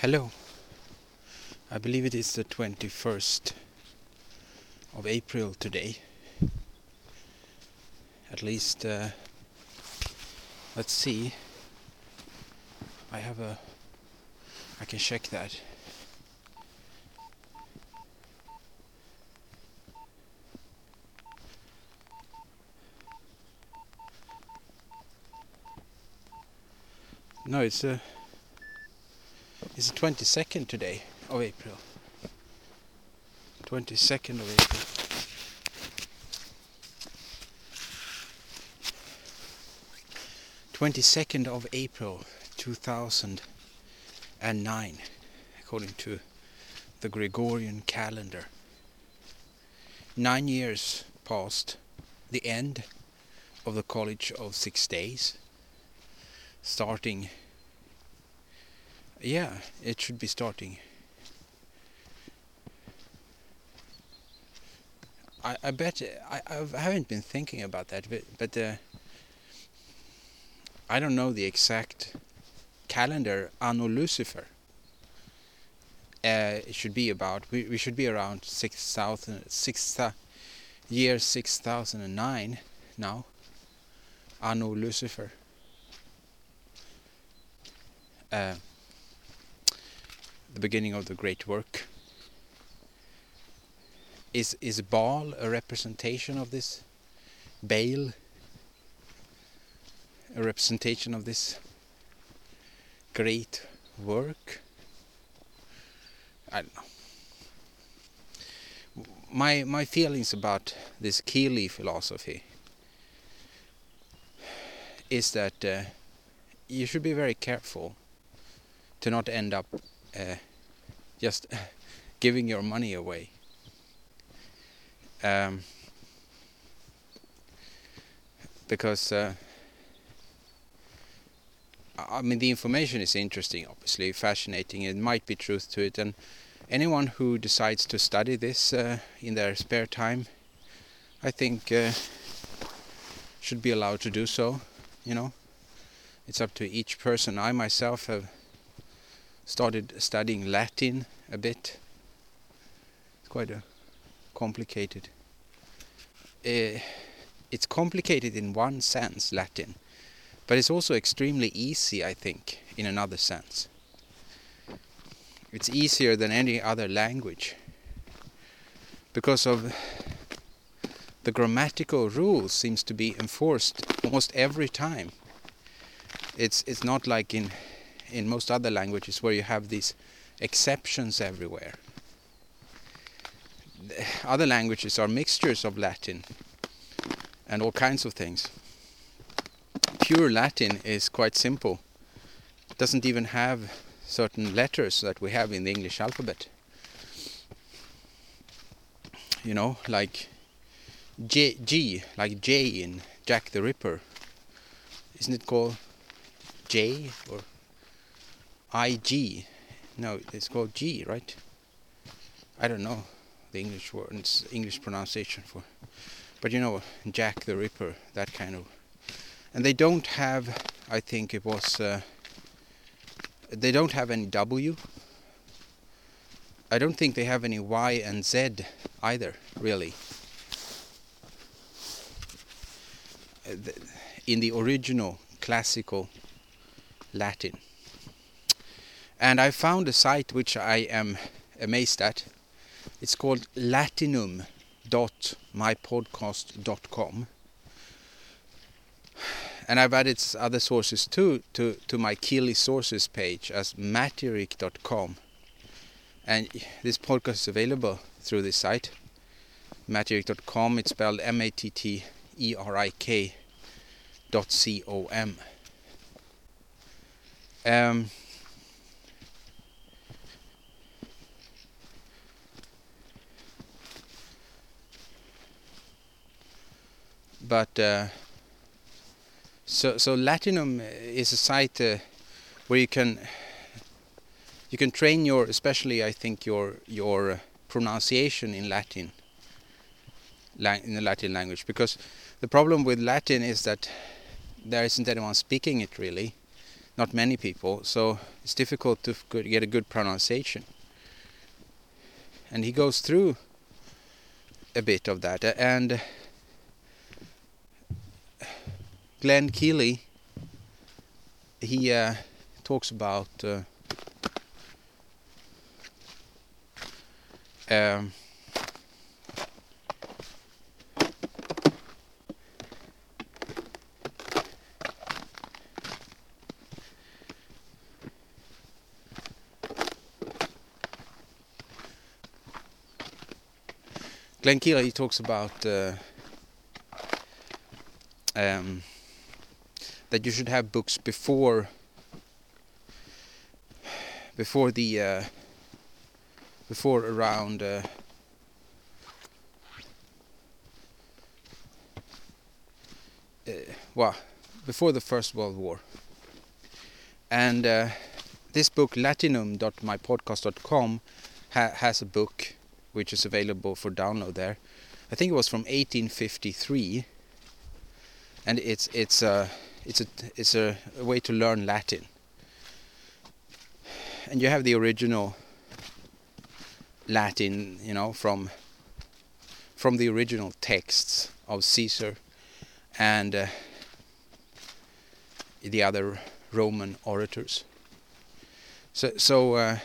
Hello. I believe it is the 21st of April today. At least, uh, let's see. I have a. I can check that. No, it's a. It's the 22nd today of April. 22nd of April. Twenty-second of April, two thousand and nine, according to the Gregorian calendar. Nine years past the end of the College of Six Days, starting yeah, it should be starting. I, I bet I, I haven't been thinking about that, but, but uh, I don't know the exact calendar Anno Lucifer. Uh, it should be about we, we should be around six thousand six uh, year six thousand and nine now. Anno Lucifer. Uh, the beginning of the great work. Is is Baal a representation of this? Baal a representation of this great work? I don't know. My my feelings about this Keely philosophy is that uh, you should be very careful to not end up uh, just giving your money away. Um, because uh, I mean the information is interesting, obviously fascinating. It might be truth to it, and anyone who decides to study this uh, in their spare time, I think uh, should be allowed to do so. You know, it's up to each person. I myself have started studying Latin a bit. It's quite a complicated. Uh, it's complicated in one sense, Latin, but it's also extremely easy, I think, in another sense. It's easier than any other language because of the grammatical rules seems to be enforced almost every time. It's it's not like in in most other languages where you have these exceptions everywhere. Other languages are mixtures of Latin and all kinds of things. Pure Latin is quite simple. It doesn't even have certain letters that we have in the English alphabet. You know, like J, G, like J in Jack the Ripper. Isn't it called J or IG. No, it's called G, right? I don't know the English word, it's English pronunciation for, but you know, Jack the Ripper, that kind of. And they don't have, I think it was, uh, they don't have any W. I don't think they have any Y and Z either, really. Uh, in the original classical Latin. And I found a site which I am amazed at. It's called latinum.mypodcast.com. And I've added other sources too to, to my Keely sources page as matterik.com. And this podcast is available through this site, matterik.com. It's spelled M A T T E R I K dot C O M. Um, but uh, so so Latinum is a site uh, where you can you can train your especially I think your your pronunciation in Latin in the Latin language because the problem with Latin is that there isn't anyone speaking it really not many people, so it's difficult to get a good pronunciation. And he goes through a bit of that, and Glenn Keely, he uh, talks about uh, um, Glenn Keely talks about uh, um, that you should have books before before the uh, before around uh, uh, well before the First World War and uh, this book latinum.mypodcast.com ha has a book which is available for download there. I think it was from 1853, and it's it's a it's a it's a, a way to learn Latin. And you have the original Latin, you know, from from the original texts of Caesar and uh, the other Roman orators. So so. Uh,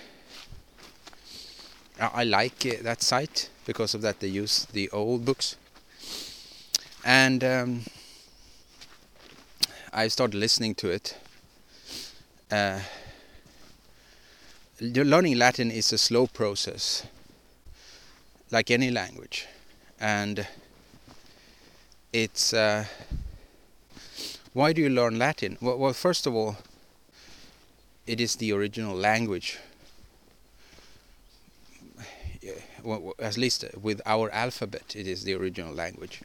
I like uh, that site because of that they use the old books and um, I started listening to it. Uh, learning Latin is a slow process like any language. And it's uh, why do you learn Latin? Well, well first of all it is the original language. Well, at least with our alphabet, it is the original language.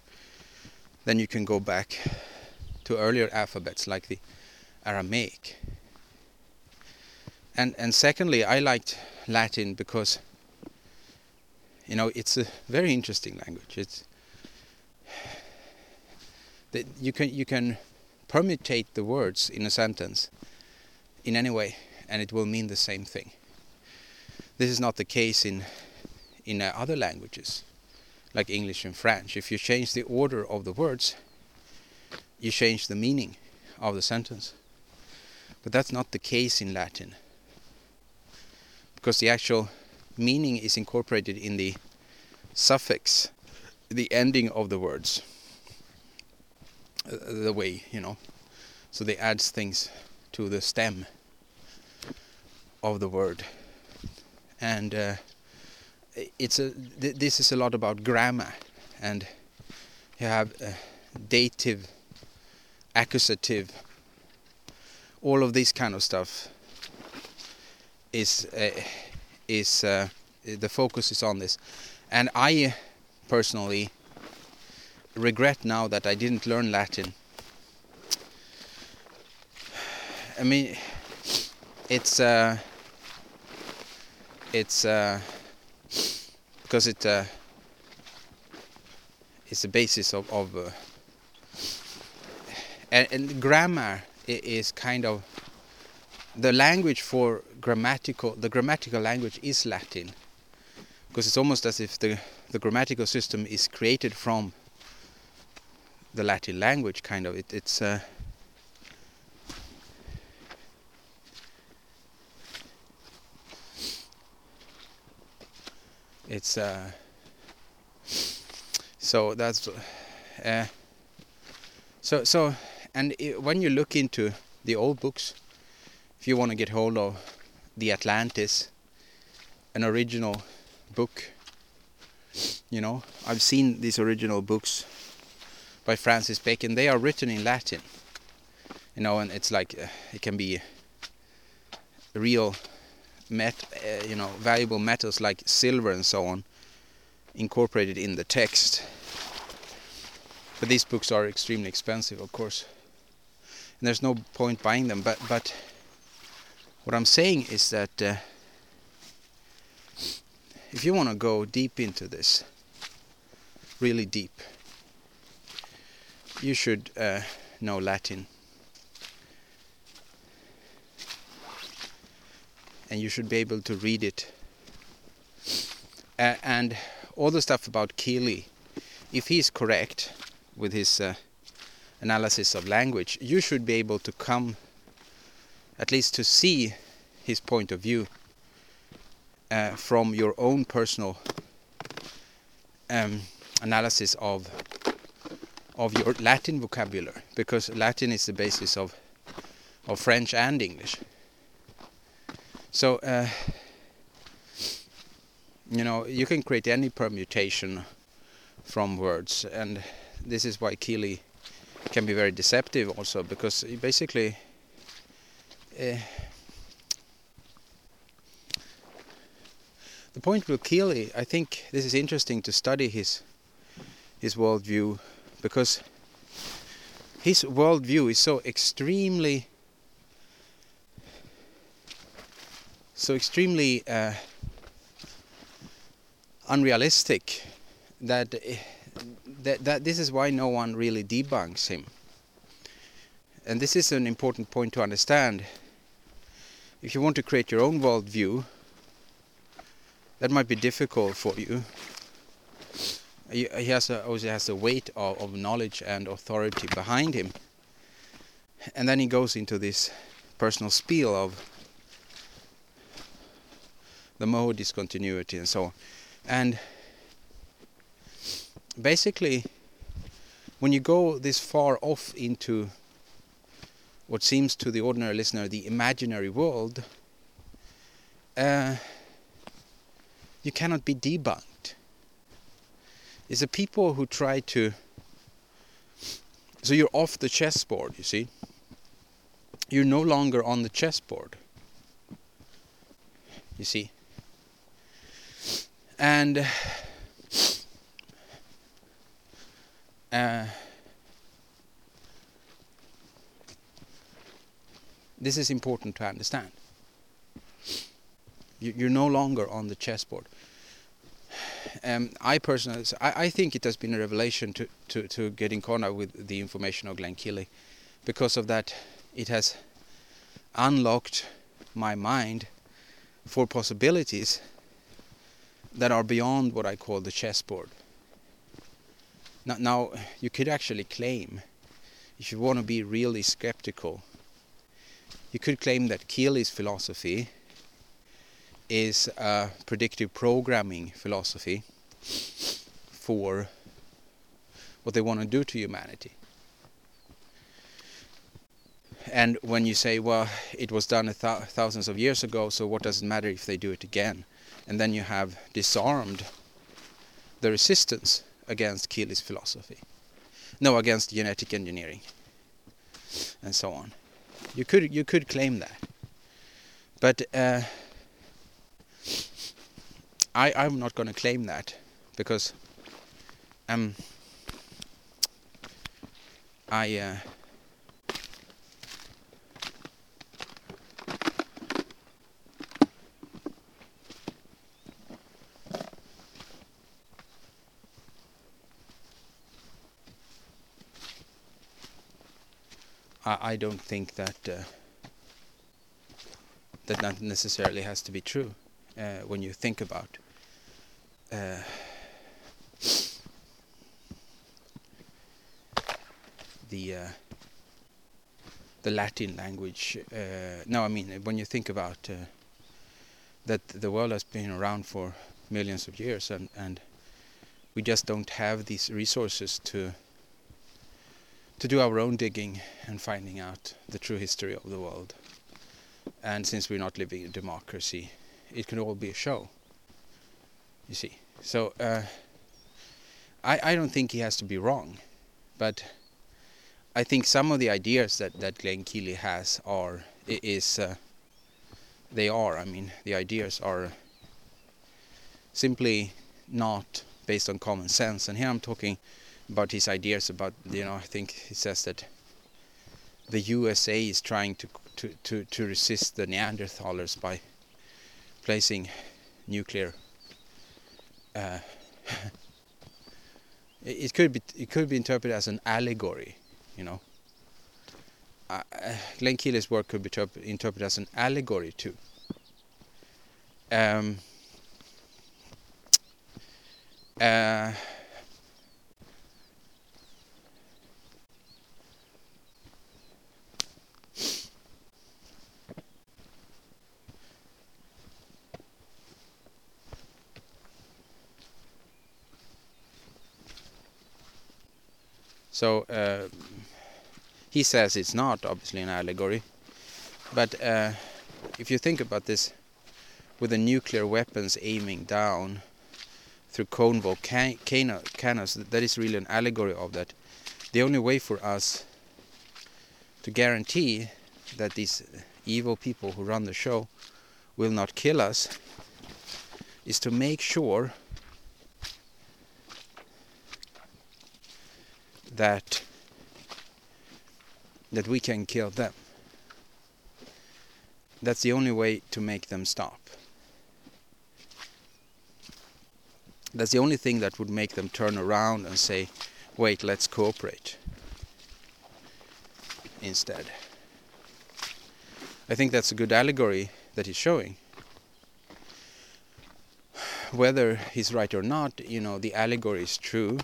Then you can go back to earlier alphabets like the Aramaic. And and secondly, I liked Latin because you know it's a very interesting language. It's that you can you can permutate the words in a sentence in any way, and it will mean the same thing. This is not the case in in uh, other languages, like English and French. If you change the order of the words, you change the meaning of the sentence. But that's not the case in Latin, because the actual meaning is incorporated in the suffix, the ending of the words, uh, the way, you know. So they adds things to the stem of the word. And uh, it's a th this is a lot about grammar and you have uh, dative accusative. All of this kind of stuff is uh, is uh, the focus is on this. And I personally regret now that I didn't learn Latin. I mean it's uh, it's uh, because it uh, is the basis of, of uh, and, and, grammar is kind of the language for grammatical the grammatical language is Latin. Because it's almost as if the the grammatical system is created from the Latin language kind of. It, it's uh, it's uh, so that's uh, so so and it, when you look into the old books if you want to get hold of the Atlantis an original book you know I've seen these original books by Francis Bacon they are written in Latin you know and it's like uh, it can be real met, uh, you know, valuable metals like silver and so on incorporated in the text. But these books are extremely expensive, of course. And there's no point buying them. But but what I'm saying is that uh, if you want to go deep into this, really deep, you should uh, know Latin. and you should be able to read it. Uh, and all the stuff about Keely, if he's correct with his uh, analysis of language, you should be able to come at least to see his point of view uh, from your own personal um, analysis of of your Latin vocabulary, because Latin is the basis of of French and English. So, uh, you know, you can create any permutation from words, and this is why Keely can be very deceptive also, because basically. Uh, the point with Keely, I think this is interesting to study his his worldview because his worldview is so extremely so extremely uh, unrealistic that, that that this is why no one really debunks him. And this is an important point to understand. If you want to create your own worldview that might be difficult for you. He, has a, also has a weight of, of knowledge and authority behind him. And then he goes into this personal spiel of the mode discontinuity and so on. And basically, when you go this far off into what seems to the ordinary listener the imaginary world, uh, you cannot be debunked. It's the people who try to. So you're off the chessboard, you see. You're no longer on the chessboard. You see and uh, this is important to understand. You're no longer on the chessboard. Um, I personally, I, I, think it has been a revelation to, to, to get in contact with the information of Glenn Keely. Because of that, it has unlocked my mind for possibilities that are beyond what I call the chessboard. Now, now you could actually claim, if you want to be really skeptical, you could claim that Keely's philosophy is a predictive programming philosophy for what they want to do to humanity. And when you say, well, it was done th thousands of years ago, so what does it matter if they do it again? and then you have disarmed the resistance against Keely's philosophy. No, against genetic engineering and so on. You could you could claim that, but uh, I I'm not going to claim that because um I. Uh, I, I don't think that uh, that necessarily has to be true uh, when you think about uh, the uh, the Latin language. Uh, no, I mean when you think about uh, that the world has been around for millions of years, and and we just don't have these resources to to do our own digging and finding out the true history of the world. And since we're not living in democracy, it can all be a show. You see, so uh, I I don't think he has to be wrong, but I think some of the ideas that that Glenn Keely has are is uh, they are. I mean, the ideas are simply not based on common sense. And here I'm talking about his ideas about you know I think he says that the USA is trying to to to, to resist the Neanderthalers by placing nuclear. Uh, it could be it could be interpreted as an allegory, you know. Uh, uh Glenn Keely's work could be interpreted as an allegory too. um, uh, So uh, he says it's not obviously an allegory, but uh, if you think about this, with the nuclear weapons aiming down through cone volcanoes, that is really an allegory of that. The only way for us to guarantee that these evil people who run the show will not kill us is to make sure that that we can kill them. That's the only way to make them stop. That's the only thing that would make them turn around and say, wait, let's cooperate instead. I think that's a good allegory that he's showing. Whether he's right or not, you know, the allegory is true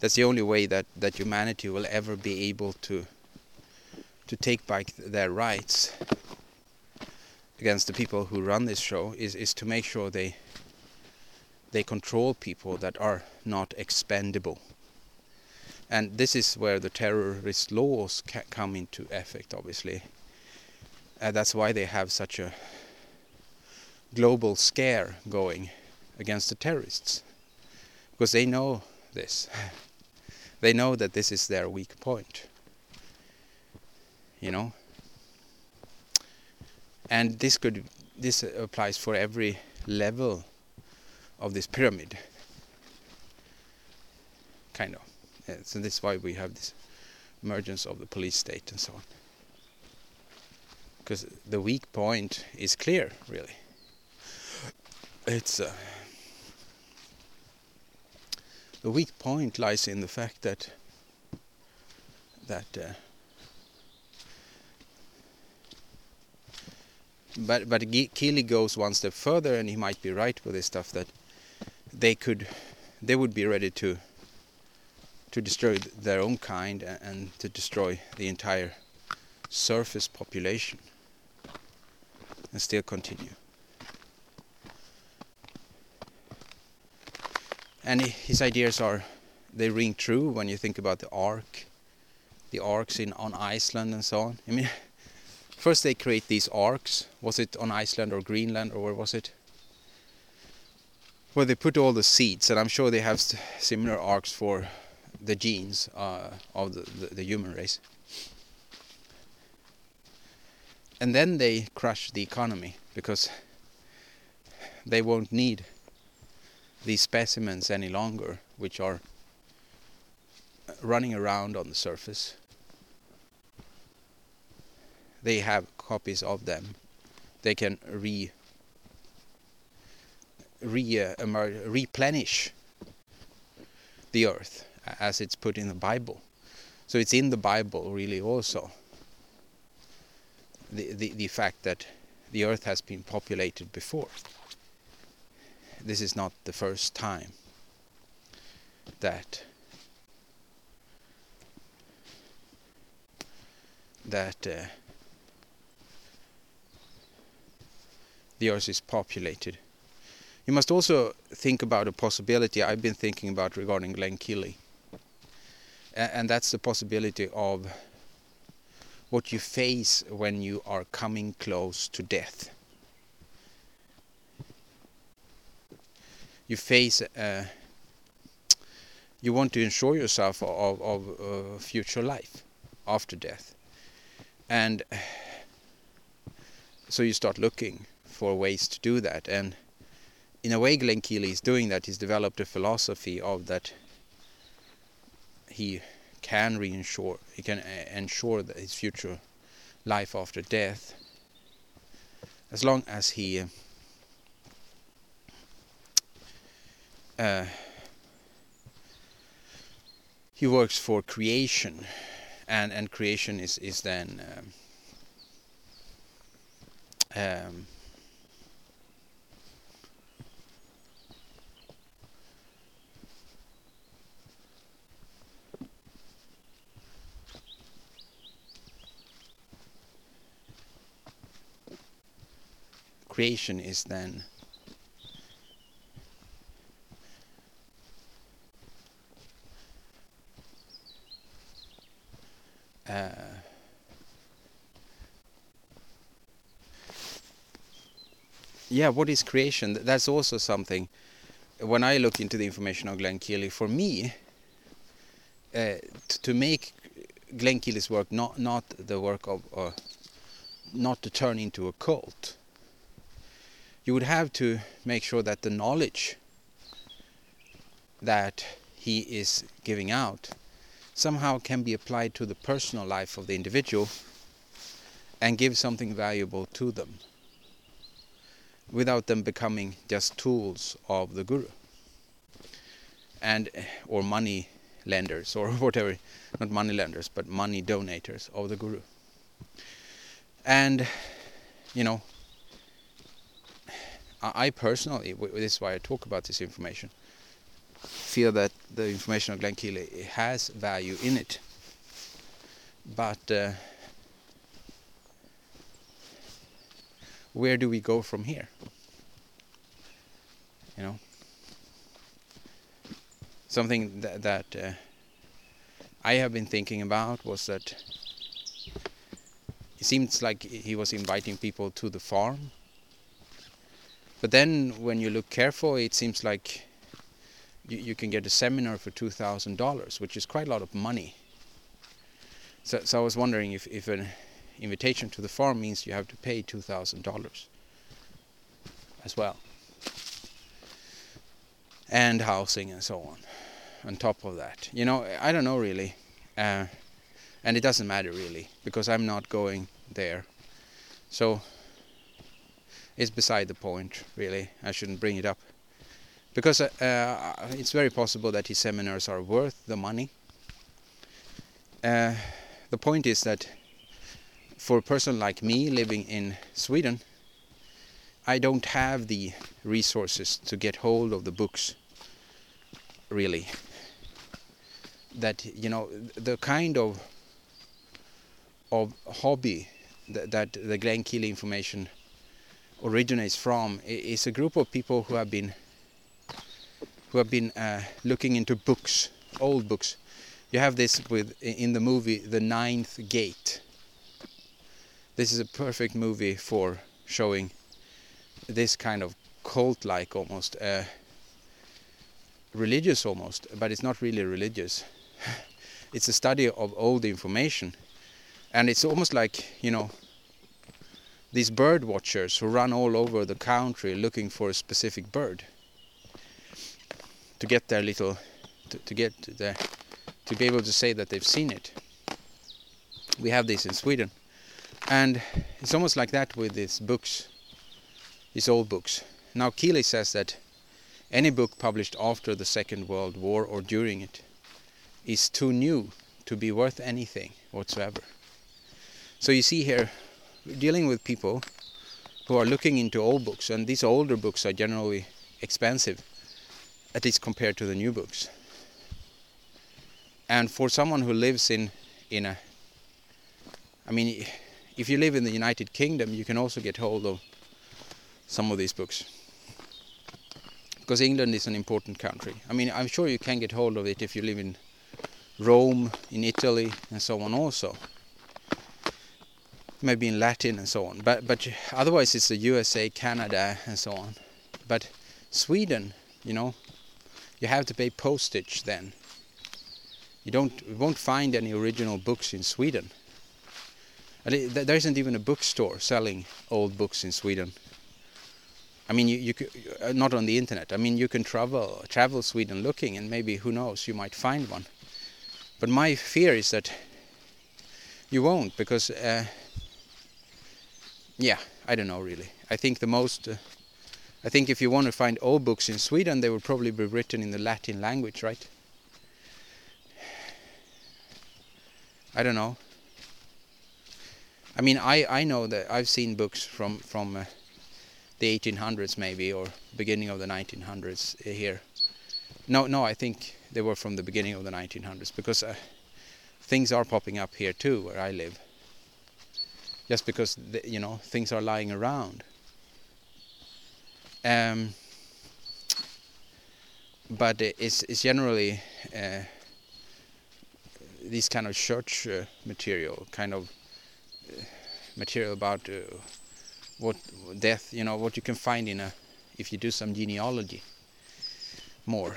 that's the only way that that humanity will ever be able to to take back their rights against the people who run this show is is to make sure they they control people that are not expendable. And this is where the terrorist laws come into effect obviously. Uh, that's why they have such a global scare going against the terrorists. Because they know this they know that this is their weak point. You know? And this could this applies for every level of this pyramid. Kind of. Yeah, so this is why we have this emergence of the police state and so on. Because the weak point is clear, really. It's uh, the weak point lies in the fact that that uh, but but Keely goes one step further and he might be right with this stuff that they could they would be ready to to destroy their own kind and to destroy the entire surface population and still continue and his ideas are they ring true when you think about the ark the arks in on Iceland and so on. I mean first they create these arcs. was it on Iceland or Greenland or where was it? Where they put all the seeds and I'm sure they have similar arcs for the genes uh, of the, the, the human race. And then they crush the economy because they won't need these specimens any longer, which are running around on the surface. They have copies of them. They can re, re uh, replenish the earth as it's put in the Bible. So it's in the Bible really also. The, the, the fact that the earth has been populated before this is not the first time that that uh, the earth is populated. You must also think about a possibility I've been thinking about regarding Glenn Keely. and that's the possibility of what you face when you are coming close to death. You face uh, you want to ensure yourself of, of uh, future life after death. And so you start looking for ways to do that. And in a way Glenn Keely is doing that. He's developed a philosophy of that he can reinsure he can uh, ensure that his future life after death as long as he uh, he works for creation, and and creation is is then. Um, um, creation is then uh, yeah, what is creation? That's also something. When I look into the information on Glenn Keely, for me, uh, to make Glenn Keely's work not not the work of uh, not to turn into a cult, you would have to make sure that the knowledge that he is giving out somehow can be applied to the personal life of the individual and give something valuable to them without them becoming just tools of the guru and or money lenders or whatever not money lenders but money donators of the guru. And you know I personally this is why I talk about this information feel that the information of Glenn Keely has value in it but uh, where do we go from here? You know, something that, that uh, I have been thinking about was that it seems like he was inviting people to the farm. But then when you look careful, it seems like you, you can get a seminar for $2,000, which is quite a lot of money. So, so I was wondering if, if an invitation to the farm means you have to pay $2,000 as well. And housing and so on on top of that. You know, I don't know really. Uh, and it doesn't matter really because I'm not going there. So it's beside the point really. I shouldn't bring it up. Because uh, uh, it's very possible that his seminars are worth the money. Uh, the point is that for a person like me living in Sweden, I don't have the resources to get hold of the books really that you know the kind of of hobby that, that the Glenn Keely information originates from is a group of people who have been who have been uh, looking into books old books. You have this with in the movie the ninth gate. This is a perfect movie for showing this kind of cult-like almost uh, religious almost but it's not really religious. It's a study of old information. And it's almost like you know these bird watchers who run all over the country looking for a specific bird to get their little to, to get the to be able to say that they've seen it we have this in Sweden and it's almost like that with these books, these old books. Now Keely says that any book published after the Second World War or during it is too new to be worth anything whatsoever. So you see here, dealing with people who are looking into old books, and these older books are generally expensive, at least compared to the new books. And for someone who lives in in a, I mean, if you live in the United Kingdom, you can also get hold of some of these books. Because England is an important country. I mean, I'm sure you can get hold of it if you live in Rome, in Italy, and so on also. Maybe in Latin and so on. But but otherwise it's the USA, Canada, and so on. But Sweden, you know, you have to pay postage then. You don't you won't find any original books in Sweden. There isn't even a bookstore selling old books in Sweden. I mean, you, you could, uh, not on the internet. I mean, you can travel travel Sweden looking, and maybe who knows, you might find one. But my fear is that you won't, because uh, yeah, I don't know really. I think the most, uh, I think if you want to find old books in Sweden, they will probably be written in the Latin language, right? I don't know. I mean, I I know that I've seen books from from uh, the 1800s maybe or beginning of the 1900s here. No, no, I think they were from the beginning of the 1900s because uh, things are popping up here too where I live. Just because the, you know things are lying around, Um, but it's, it's generally uh, this kind of church uh, material, kind of uh, material about uh, what death, you know, what you can find in a, if you do some genealogy more.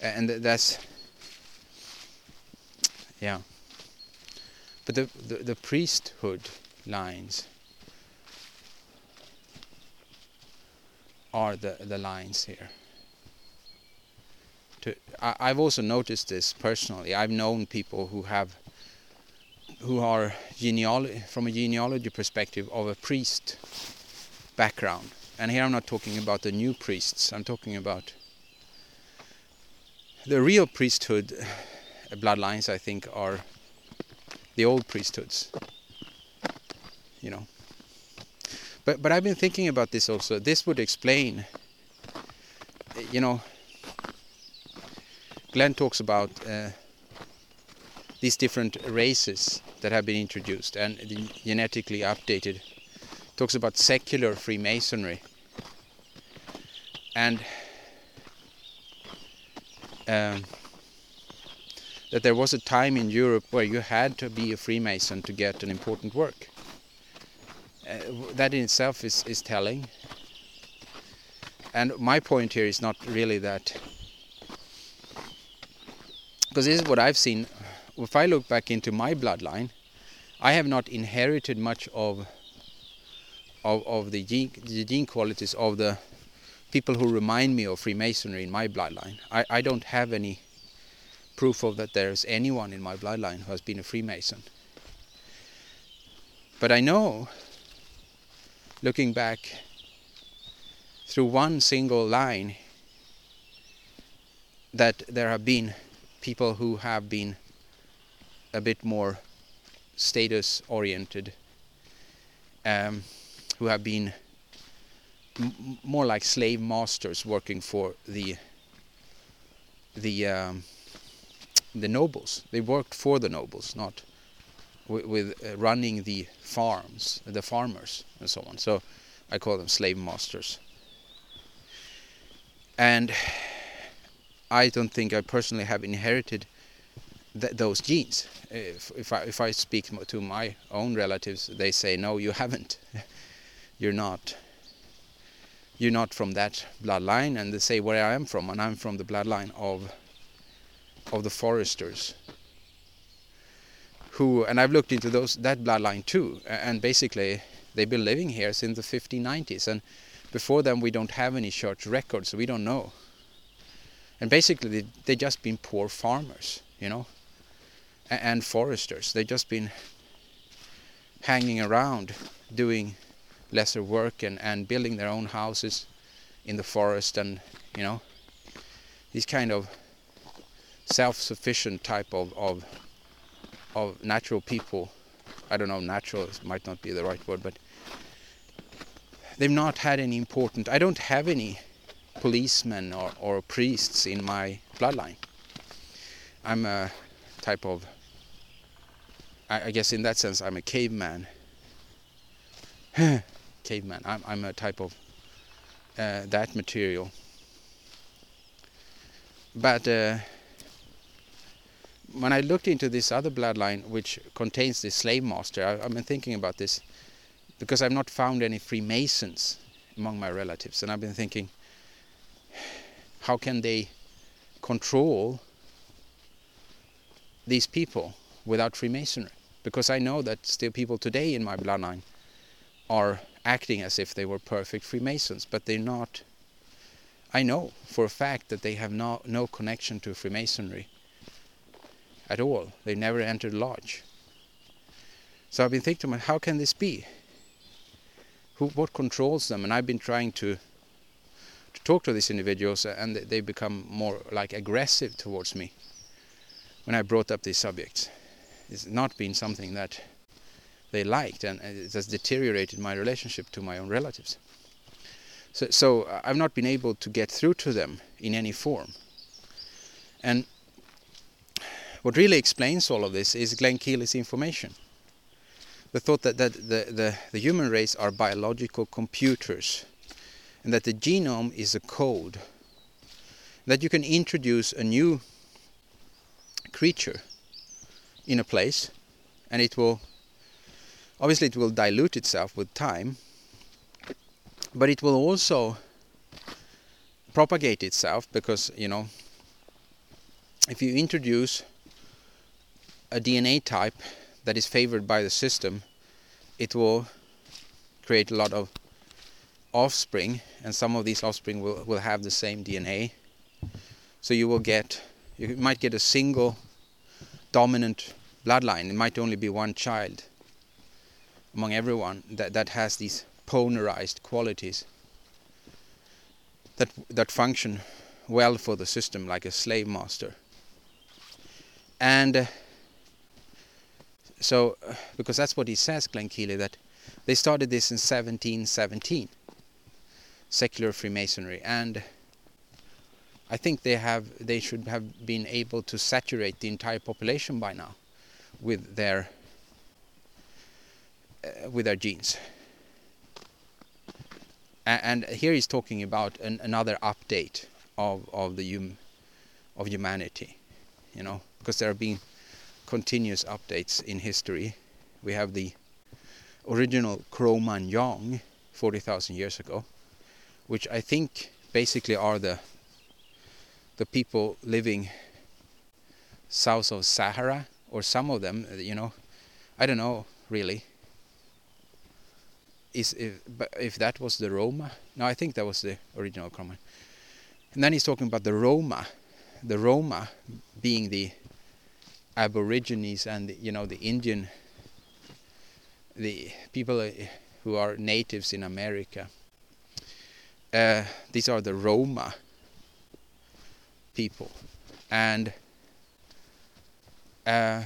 And that's, yeah. But the, the, the priesthood lines are the, the lines here to I, have also noticed this personally. I've known people who have who are from a genealogy perspective of a priest background. And here I'm not talking about the new priests. I'm talking about the real priesthood bloodlines. I think are the old priesthoods. You know. But but I've been thinking about this also. This would explain. You know, Glenn talks about uh, these different races that have been introduced and genetically updated. Talks about secular Freemasonry and um, that there was a time in Europe where you had to be a Freemason to get an important work. Uh, that in itself is, is telling. And my point here is not really that because this is what I've seen. If I look back into my bloodline, I have not inherited much of of, of the, gene, the gene qualities of the people who remind me of Freemasonry in my bloodline. I, I don't have any proof of that there's anyone in my bloodline who has been a Freemason. But I know, looking back through one single line, that there have been people who have been a bit more status oriented, um, who have been more like slave masters working for the the um, the nobles. They worked for the nobles, not with uh, running the farms, the farmers, and so on. So I call them slave masters. And I don't think I personally have inherited th those genes. If, if, I, if I speak to my own relatives, they say, no, you haven't. you're not. You're not from that bloodline. And they say where I am from, and I'm from the bloodline of, of the foresters. Who, and I've looked into those that bloodline too, and basically they've been living here since the 1590s. And before then, we don't have any church records, so we don't know and basically they, they just been poor farmers, you know, and, and foresters. They've just been hanging around doing lesser work and, and building their own houses in the forest and you know these kind of self-sufficient type of, of of natural people I don't know natural might not be the right word but they've not had any important I don't have any policemen or, or priests in my bloodline. I'm a type of, I, I guess in that sense, I'm a caveman. caveman. I'm, I'm a type of uh, that material. But uh, when I looked into this other bloodline, which contains the slave master, I, I've been thinking about this because I've not found any Freemasons among my relatives, and I've been thinking, how can they control these people without Freemasonry? Because I know that still people today in my bloodline are acting as if they were perfect Freemasons, but they're not. I know for a fact that they have no, no connection to Freemasonry at all. They never entered lodge. So I've been thinking to myself, how can this be? Who, what controls them? And I've been trying to to talk to these individuals and they become more like aggressive towards me when I brought up these subjects. It's not been something that they liked and it has deteriorated my relationship to my own relatives. So, so uh, I've not been able to get through to them in any form. And what really explains all of this is Glenn Keely's information. The thought that, that the, the, the human race are biological computers and that the genome is a code that you can introduce a new creature in a place and it will obviously it will dilute itself with time but it will also propagate itself because you know if you introduce a DNA type that is favored by the system it will create a lot of offspring and some of these offspring will, will have the same DNA so you will get you might get a single dominant bloodline. It might only be one child among everyone that, that has these polarized qualities that that function well for the system like a slave master. And uh, so because that's what he says Glenn Keely that they started this in 1717 secular freemasonry. And I think they have they should have been able to saturate the entire population by now with their uh, with their genes. And here he's talking about an, another update of of the hum, of humanity you know because there have been continuous updates in history we have the original Cro-Magnon 40,000 years ago which I think basically are the the people living south of Sahara or some of them you know I don't know really is if if that was the Roma. No, I think that was the original Cromwell. And then he's talking about the Roma, the Roma being the Aborigines and you know the Indian, the people uh, who are natives in America. Uh, these are the Roma people, and uh,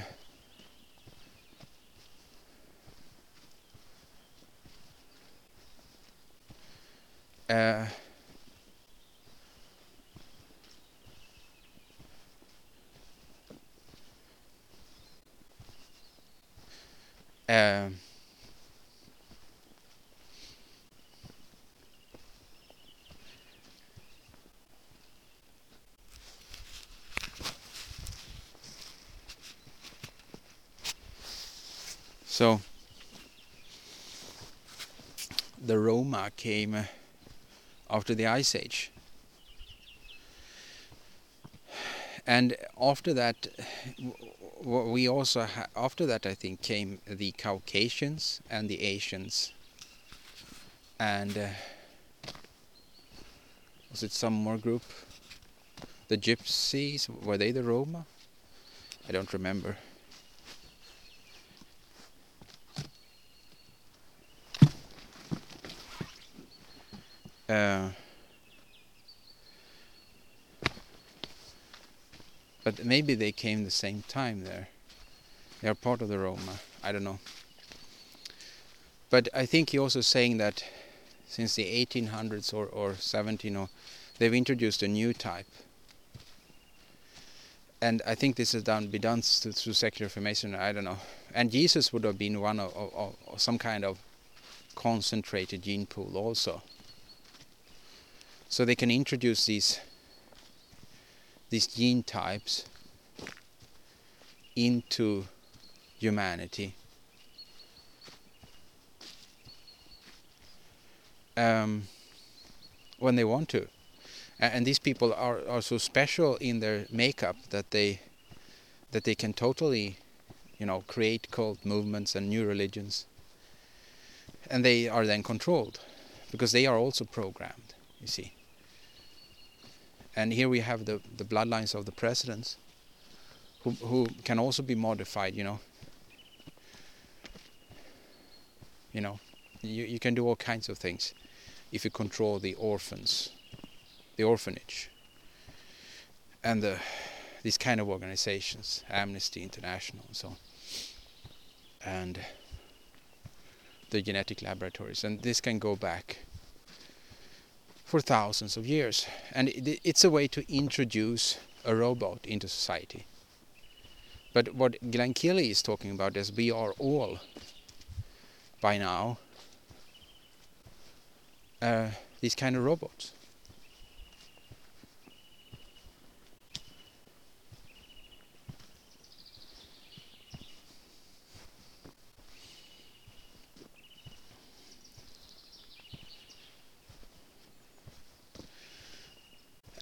uh, uh, so the Roma came uh, after the Ice Age. And after that, we also after that I think came the Caucasians and the Asians, and uh, was it some more group? The Gypsies were they the Roma? I don't remember. Uh, but maybe they came the same time there. They are part of the Roma. I don't know. But I think he also saying that since the 1800s or, or 17 or they've introduced a new type. And I think this has done be done through secular formation. I don't know. And Jesus would have been one of, of, of some kind of concentrated gene pool also so they can introduce these these gene types into humanity. Um, when they want to. And these people are, are so special in their makeup that they that they can totally you know create cult movements and new religions. And they are then controlled because they are also programmed you see and here we have the the bloodlines of the presidents who who can also be modified you know. You know you you can do all kinds of things if you control the orphans the orphanage and the these kind of organizations amnesty international and so on and the genetic laboratories. And this can go back for thousands of years. And it's a way to introduce a robot into society. But what Glenn Keely is talking about is we are all, by now, uh, these kind of robots.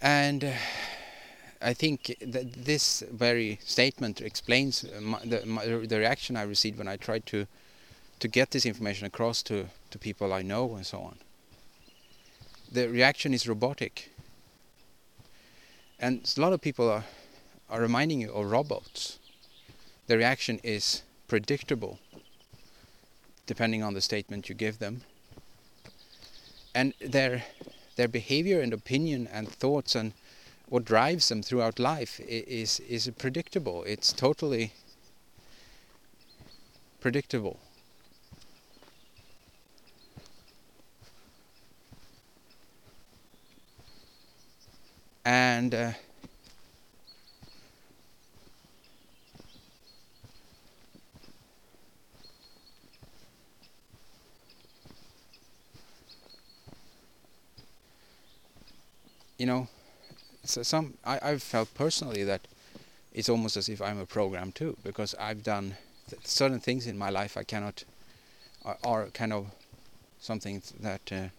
And uh, I think that this very statement explains my, the, my, the reaction I received when I tried to to get this information across to, to people I know and so on. The reaction is robotic. And a lot of people are, are reminding you of robots. The reaction is predictable, depending on the statement you give them. And their their behavior and opinion and thoughts and what drives them throughout life is is predictable. It's totally predictable. And uh, you know, so some I, I've felt personally that it's almost as if I'm a program too, because I've done th certain things in my life I cannot are, are kind of something that uh,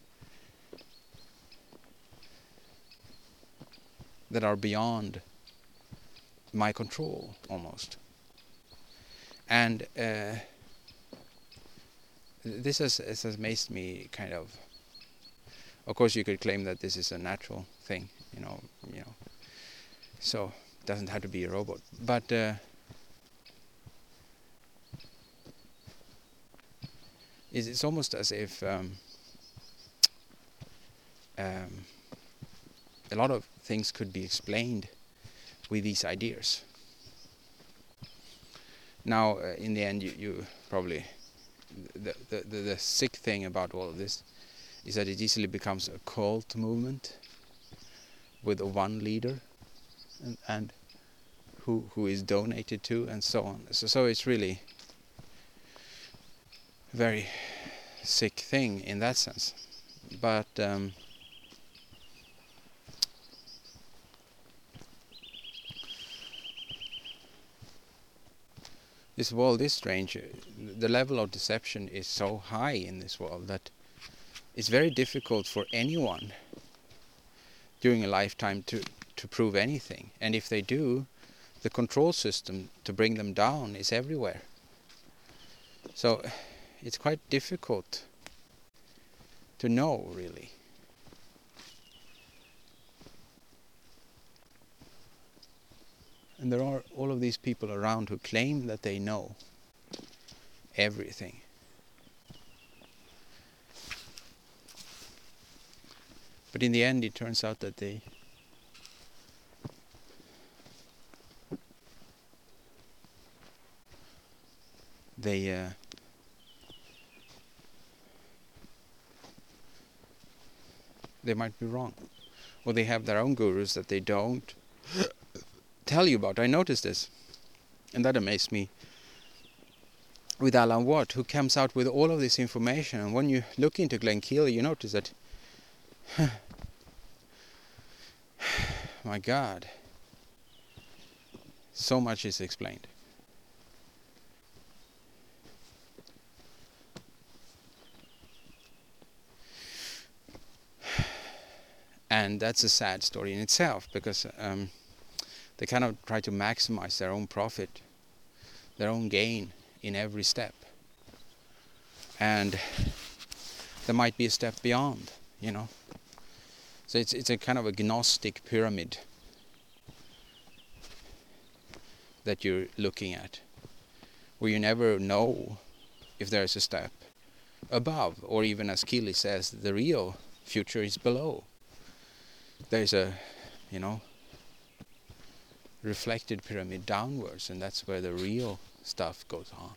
that are beyond my control almost, and uh, this has, has amazed me kind of. Of course, you could claim that this is a natural thing, you know, you know. So it doesn't have to be a robot, but uh, it's, it's almost as if um, um, a lot of things could be explained with these ideas. Now, uh, in the end, you, you probably the, the the the sick thing about all of this is that it easily becomes a cult movement with one leader and, and who who is donated to and so on. So so it's really a very sick thing in that sense. But um, this world is strange. The level of deception is so high in this world that it's very difficult for anyone during a lifetime to, to prove anything. And if they do, the control system to bring them down is everywhere. So it's quite difficult to know, really. And there are all of these people around who claim that they know everything. But in the end, it turns out that they they uh, they might be wrong, or they have their own gurus that they don't tell you about. I noticed this, and that amazed me. With Alan Watt, who comes out with all of this information, and when you look into Glenn Keely, you notice that My God. So much is explained. And that's a sad story in itself because um, they kind of try to maximize their own profit, their own gain in every step. And there might be a step beyond, you know. So it's it's a kind of a gnostic pyramid that you're looking at, where you never know if there's a step above, or even as Keely says, the real future is below. There's a, you know, reflected pyramid downwards, and that's where the real stuff goes on.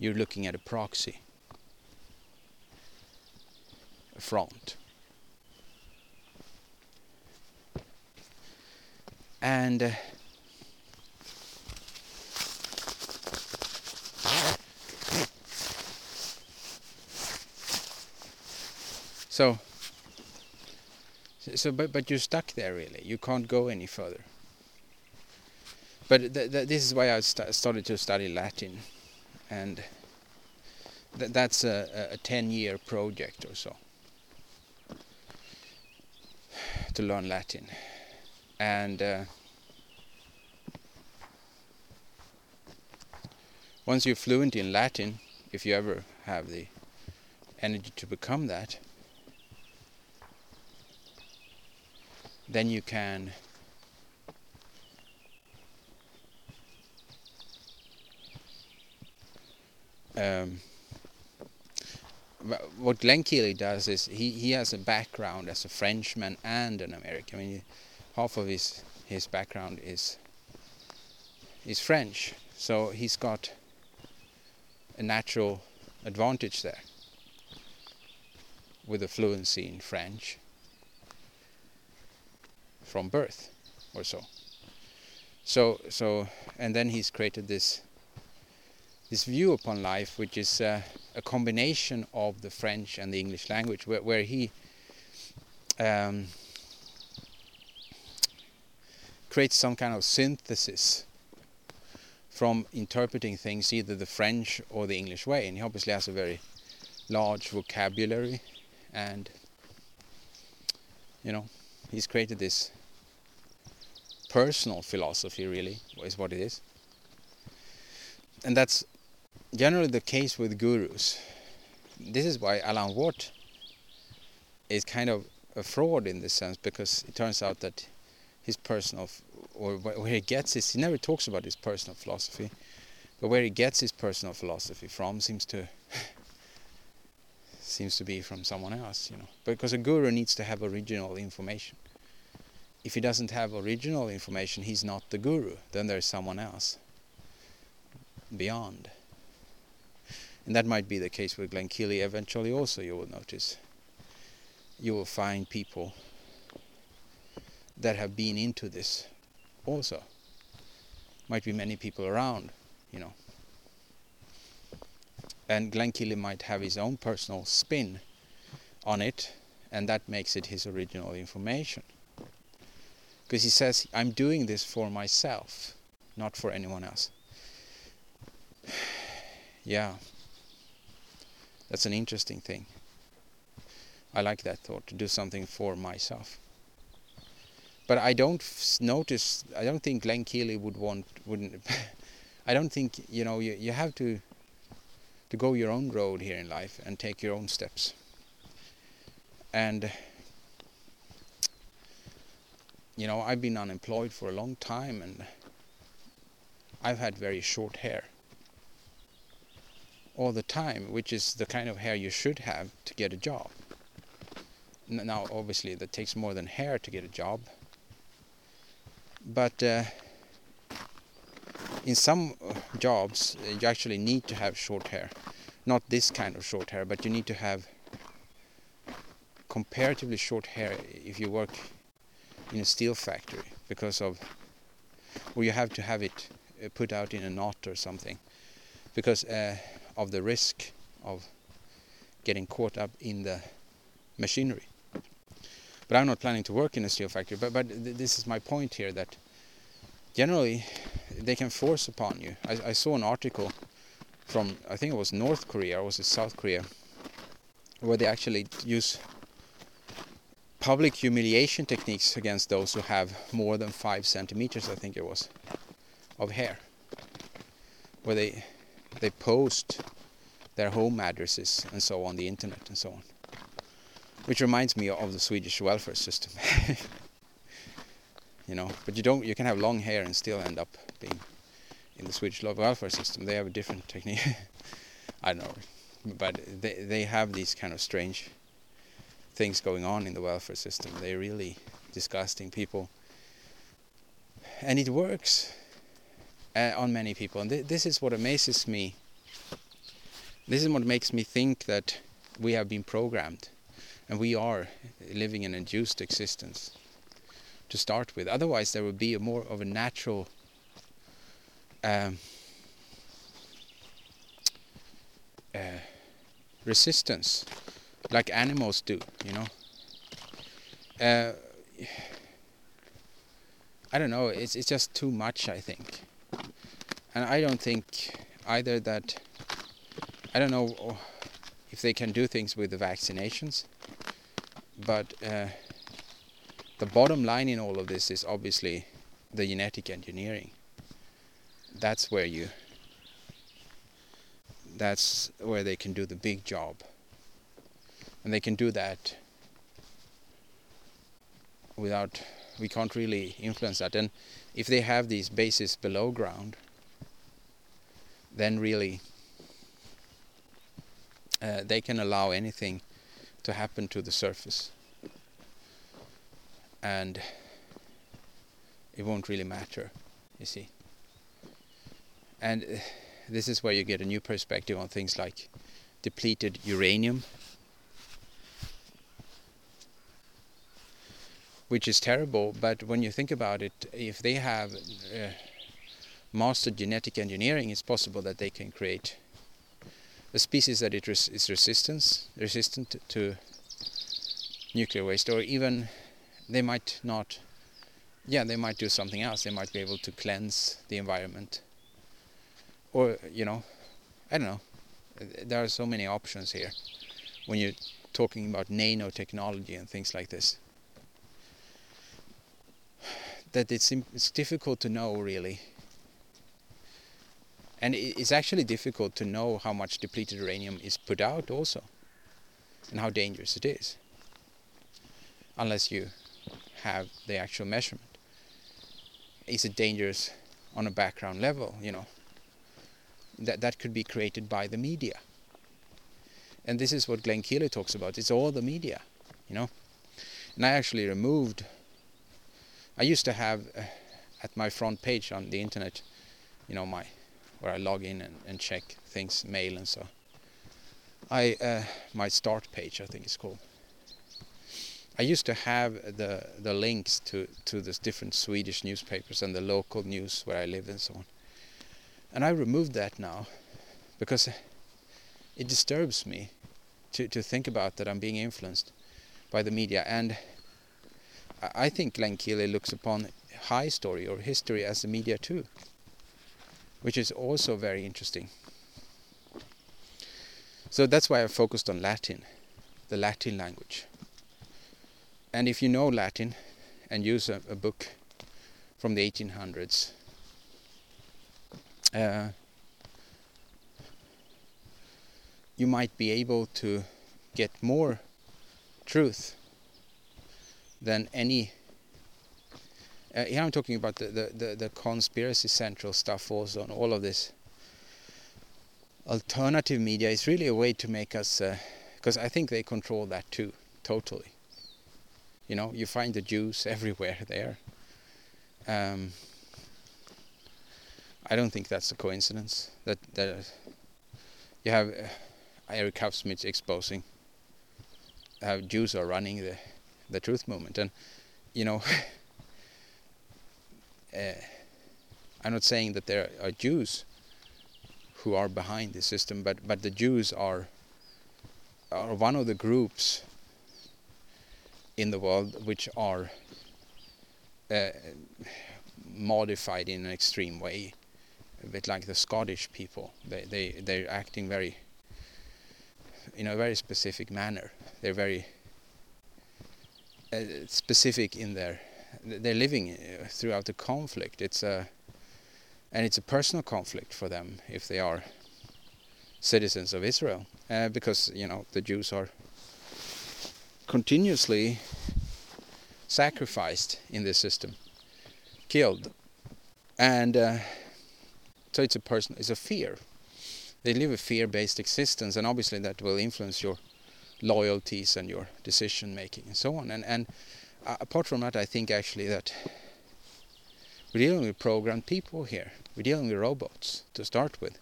You're looking at a proxy, a front. And uh, so So, but but you're stuck there really. You can't go any further. But th th this is why I st started to study Latin, and th that's a, a ten-year project or so to learn Latin, and. Uh, once you're fluent in Latin, if you ever have the energy to become that, then you can um, what Glenn Keely does is he, he has a background as a Frenchman and an American. I mean, half of his his background is is French, so he's got a natural advantage there with a fluency in French from birth or so. So so and then he's created this this view upon life which is uh, a combination of the French and the English language where, where he um, creates some kind of synthesis from interpreting things either the French or the English way. And he obviously has a very large vocabulary and you know he's created this personal philosophy really is what it is and that's generally the case with gurus this is why Alan Watt is kind of a fraud in this sense because it turns out that his personal or where he gets his, he never talks about his personal philosophy, but where he gets his personal philosophy from seems to seems to be from someone else, you know. Because a guru needs to have original information. If he doesn't have original information, he's not the guru. Then there's someone else beyond. And that might be the case with Glenn Keely eventually also, you will notice. You will find people that have been into this also. Might be many people around, you know. And Glenn Keely might have his own personal spin on it, and that makes it his original information. Because he says, I'm doing this for myself, not for anyone else. yeah, that's an interesting thing. I like that thought, to do something for myself but I don't notice. I don't think Glenn Keely would want. Wouldn't. I don't think you know. You you have to. To go your own road here in life and take your own steps. And. You know, I've been unemployed for a long time, and. I've had very short hair. All the time, which is the kind of hair you should have to get a job. Now, obviously, that takes more than hair to get a job but uh, in some uh, jobs uh, you actually need to have short hair. Not this kind of short hair but you need to have comparatively short hair if you work in a steel factory because of or you have to have it uh, put out in a knot or something because uh, of the risk of getting caught up in the machinery but I'm not planning to work in a steel factory. But but th this is my point here that generally they can force upon you. I, I saw an article from I think it was North Korea or was it South Korea where they actually use public humiliation techniques against those who have more than five centimeters I think it was of hair where they they post their home addresses and so on the internet and so on which reminds me of the Swedish welfare system. you know, but you don't. You can have long hair and still end up being in the Swedish welfare system. They have a different technique. I don't know, but they they have these kind of strange things going on in the welfare system. They're really disgusting people, and it works uh, on many people. And th this is what amazes me. This is what makes me think that we have been programmed and we are living an induced existence to start with. Otherwise, there would be a more of a natural um, uh, resistance, like animals do. You know, uh, I don't know. It's it's just too much. I think, and I don't think either that. I don't know if they can do things with the vaccinations, but uh, the bottom line in all of this is obviously the genetic engineering. That's where you. That's where they can do the big job, and they can do that without we can't really influence that. And if they have these bases below ground, then really uh, they can allow anything to happen to the surface. And it won't really matter, you see. And uh, this is where you get a new perspective on things like depleted uranium which is terrible. But when you think about it, if they have uh, mastered genetic engineering, it's possible that they can create a species that it res is resistance, resistant to nuclear waste, or even they might not. Yeah, they might do something else. They might be able to cleanse the environment, or you know, I don't know. There are so many options here when you're talking about nanotechnology and things like this that it's it's difficult to know really. And it's actually difficult to know how much depleted uranium is put out also, and how dangerous it is, unless you have the actual measurement. Is it dangerous on a background level? You know, that that could be created by the media. And this is what Glenn Keely talks about. It's all the media, you know. And I actually removed I used to have uh, at my front page on the internet, you know, my where I log in and, and check things, mail and so. I uh, my start page, I think it's called. I used to have the the links to to the different Swedish newspapers and the local news where I live and so on. And I removed that now because it disturbs me to to think about that I'm being influenced by the media and I think Glenn Keely looks upon high story or history as the media too, which is also very interesting. So that's why I focused on Latin, the Latin language. And if you know Latin and use a, a book from the 1800s, uh, you might be able to get more truth than any uh, here I'm talking about the, the, the, the, conspiracy central stuff also and all of this. Alternative media is really a way to make us because uh, I think they control that too totally. You know you find the Jews everywhere there. Um, I don't think that's a coincidence that that you have uh, Eric Hufschmid exposing how Jews are running the the truth movement. And you know, uh, I'm not saying that there are Jews who are behind the system, but but the Jews are are one of the groups in the world which are uh, modified in an extreme way, a bit like the Scottish people. They they they're acting very in a very specific manner. They're very uh, specific in their they're living uh, throughout the conflict. It's a and it's a personal conflict for them if they are citizens of Israel, uh, because you know the Jews are continuously sacrificed in this system, killed, and uh, so it's a person, it's a fear. They live a fear-based existence, and obviously that will influence your loyalties and your decision making and so on. And and Uh, apart from that, I think actually that we're dealing with programmed people here. We're dealing with robots to start with.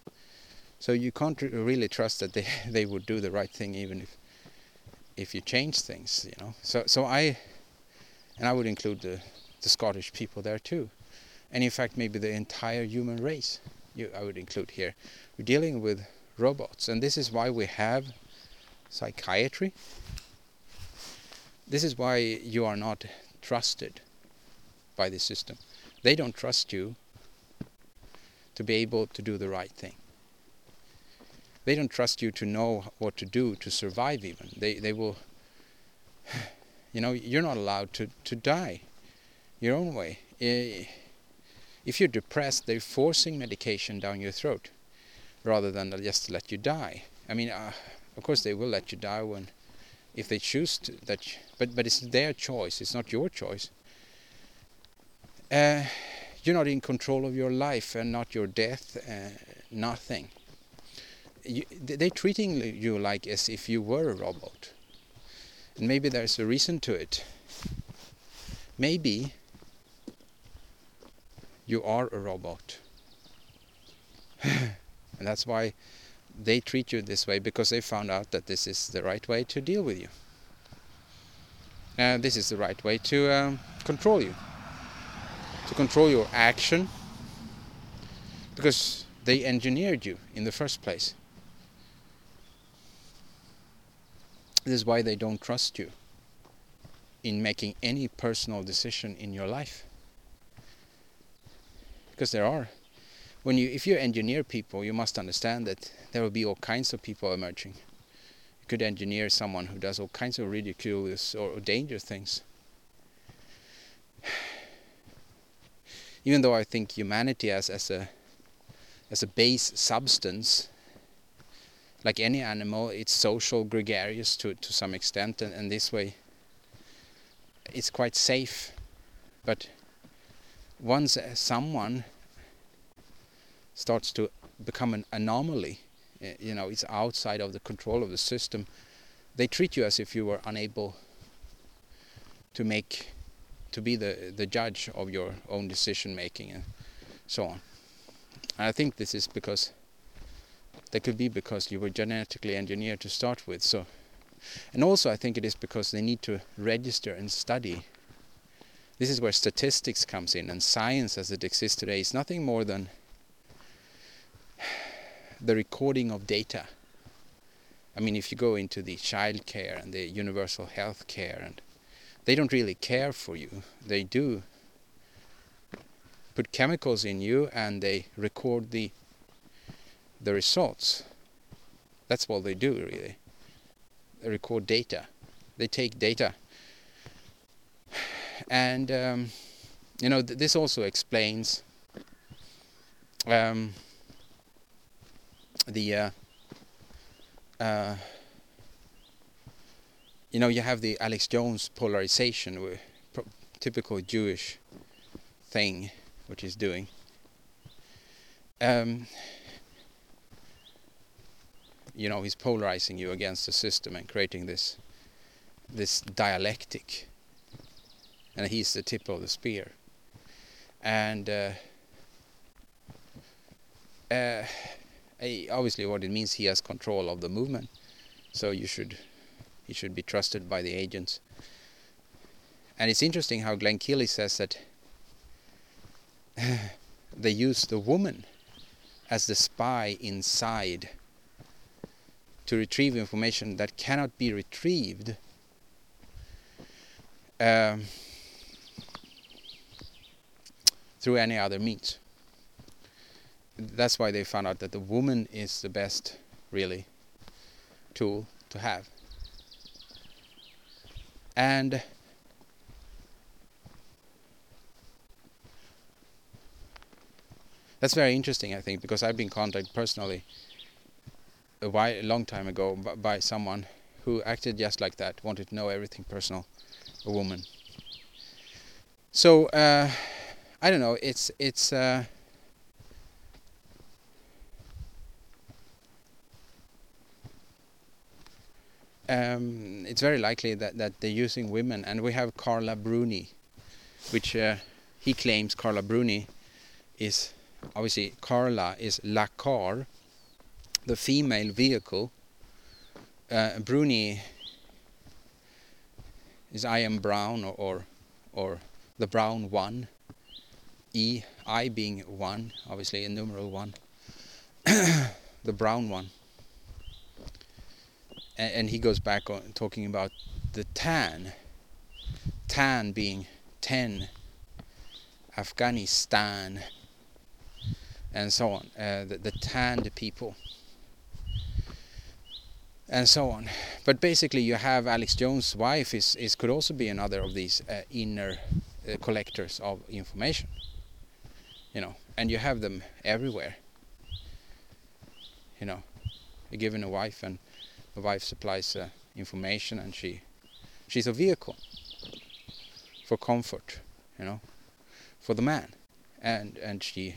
So you can't really trust that they they would do the right thing even if if you change things, you know. So so I and I would include the the Scottish people there too. And in fact maybe the entire human race you, I would include here. We're dealing with robots and this is why we have psychiatry. This is why you are not trusted by the system. They don't trust you to be able to do the right thing. They don't trust you to know what to do to survive even. They they will you know, you're not allowed to, to die your own way. If you're depressed, they're forcing medication down your throat rather than just let you die. I mean, uh, of course they will let you die when if they choose to that but but it's their choice it's not your choice. Uh, you're not in control of your life and not your death uh, nothing. You, they're treating you like as if you were a robot. And maybe there's a reason to it. Maybe you are a robot. And that's why they treat you this way because they found out that this is the right way to deal with you. This is the right way to um, control you, to control your action, because they engineered you in the first place. This is why they don't trust you in making any personal decision in your life. Because there are when you if you engineer people you must understand that there will be all kinds of people emerging. You could engineer someone who does all kinds of ridiculous or dangerous things. Even though I think humanity as as a as a base substance like any animal it's social gregarious to to some extent and, and this way it's quite safe. But once someone starts to become an anomaly, eh, you know, it's outside of the control of the system, they treat you as if you were unable to make, to be the, the judge of your own decision making and so on. And I think this is because, that could be because you were genetically engineered to start with. So, and also I think it is because they need to register and study. This is where statistics comes in and science as it exists today is nothing more than the recording of data. I mean, if you go into the child care and the universal health care, and they don't really care for you. They do put chemicals in you, and they record the the results. That's what they do, really. They record data. They take data, and um, you know th this also explains. Um, the uh, uh, you know you have the Alex Jones polarization, typical Jewish thing, which he's doing. Um, you know he's polarizing you against the system and creating this this dialectic, and he's the tip of the spear, and. Uh, uh, obviously what it means he has control of the movement. So you should he should be trusted by the agents. And it's interesting how Glenn Keely says that they use the woman as the spy inside to retrieve information that cannot be retrieved. Um, through any other means that's why they found out that the woman is the best really tool to have. And that's very interesting I think because I've been contacted personally a, while, a long time ago by, someone who acted just like that wanted to know everything personal a woman. So uh, I don't know it's it's uh, um, it's very likely that, that they're using women. And we have Carla Bruni, which uh, he claims Carla Bruni is obviously Carla is la car, the female vehicle. Uh, Bruni is I am brown or, or or the brown one. E I being one, obviously a numeral one. the brown one and, and he goes back on talking about the tan tan being 10, Afghanistan, and so on. Uh, the, the tanned people, and so on. But basically, you have Alex Jones' wife is, is could also be another of these uh, inner uh, collectors of information. You know, and you have them everywhere. You know, given a wife, and the wife supplies uh, information, and she she's a vehicle for comfort. You know, for the man, and and she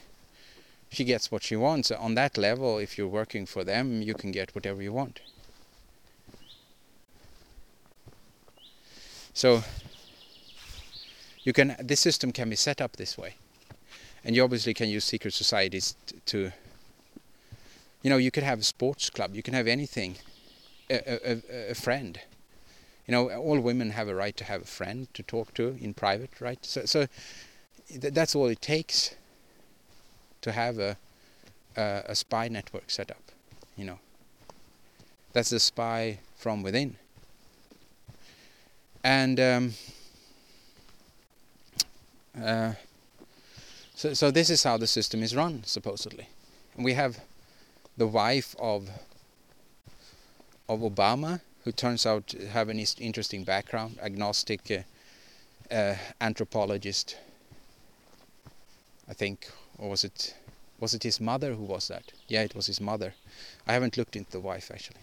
she gets what she wants. On that level, if you're working for them, you can get whatever you want. So you can this system can be set up this way, and you obviously can use secret societies to. You know, you could have a sports club. You can have anything. A, a, a friend. You know, all women have a right to have a friend to talk to in private, right? So, so th that's all it takes to have a, a, a spy network set up. You know, that's the spy from within. And um, uh, so, so this is how the system is run, supposedly. And we have the wife of of Obama, who turns out to have an interesting background, agnostic uh, uh, anthropologist. I think, or was it was it his mother who was that? Yeah, it was his mother. I haven't looked into the wife actually.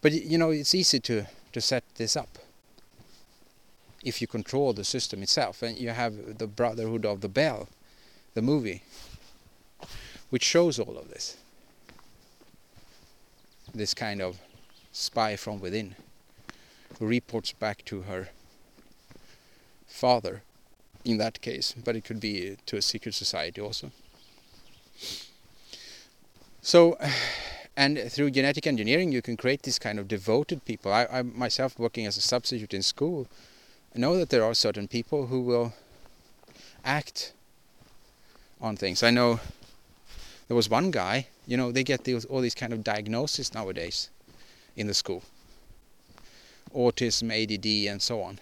But you know, it's easy to to set this up if you control the system itself. And you have the Brotherhood of the Bell, the movie, which shows all of this. This kind of spy from within, who reports back to her father in that case, but it could be to a secret society also. So, and through genetic engineering, you can create this kind of devoted people. I, I myself, working as a substitute in school, know that there are certain people who will act on things. I know there was one guy, you know, they get these, all these kind of diagnoses nowadays in the school. Autism, ADD and so on.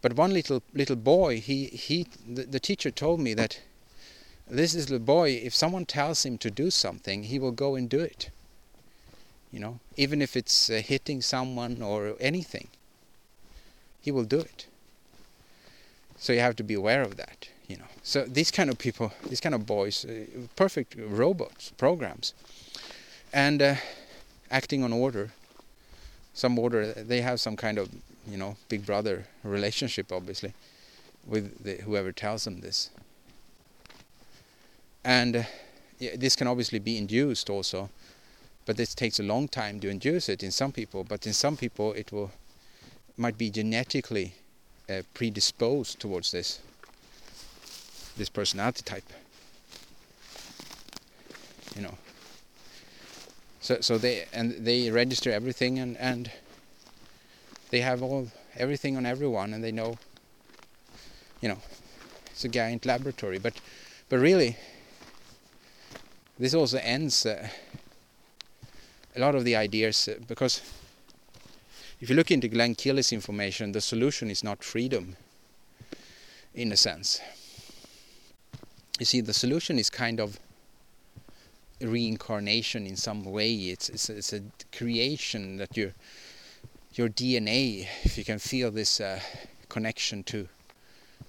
But one little little boy, he, he the, the teacher told me that this little boy, if someone tells him to do something, he will go and do it. You know, even if it's uh, hitting someone or anything he will do it. So you have to be aware of that. So these kind of people, these kind of boys, uh, perfect robots, programs, and uh, acting on order. Some order, they have some kind of, you know, big brother relationship, obviously, with the, whoever tells them this. And uh, yeah, this can obviously be induced also, but this takes a long time to induce it in some people. But in some people, it will might be genetically uh, predisposed towards this this personality type. You know. So so they and they register everything and and they have all everything on everyone and they know you know it's a giant laboratory. But but really this also ends uh, a lot of the ideas uh, because if you look into Glenn Keely's information, the solution is not freedom, in a sense. You see, the solution is kind of reincarnation in some way. It's it's, it's a creation that your your DNA, if you can feel this uh, connection to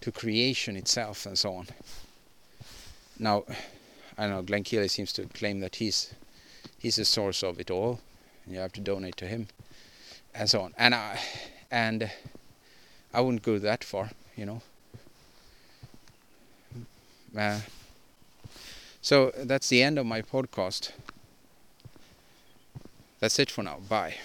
to creation itself and so on. Now, I know. Glenn Keely seems to claim that he's he's the source of it all. You have to donate to him and so on. And I, and I wouldn't go that far, you know. Uh, so that's the end of my podcast. That's it for now. Bye.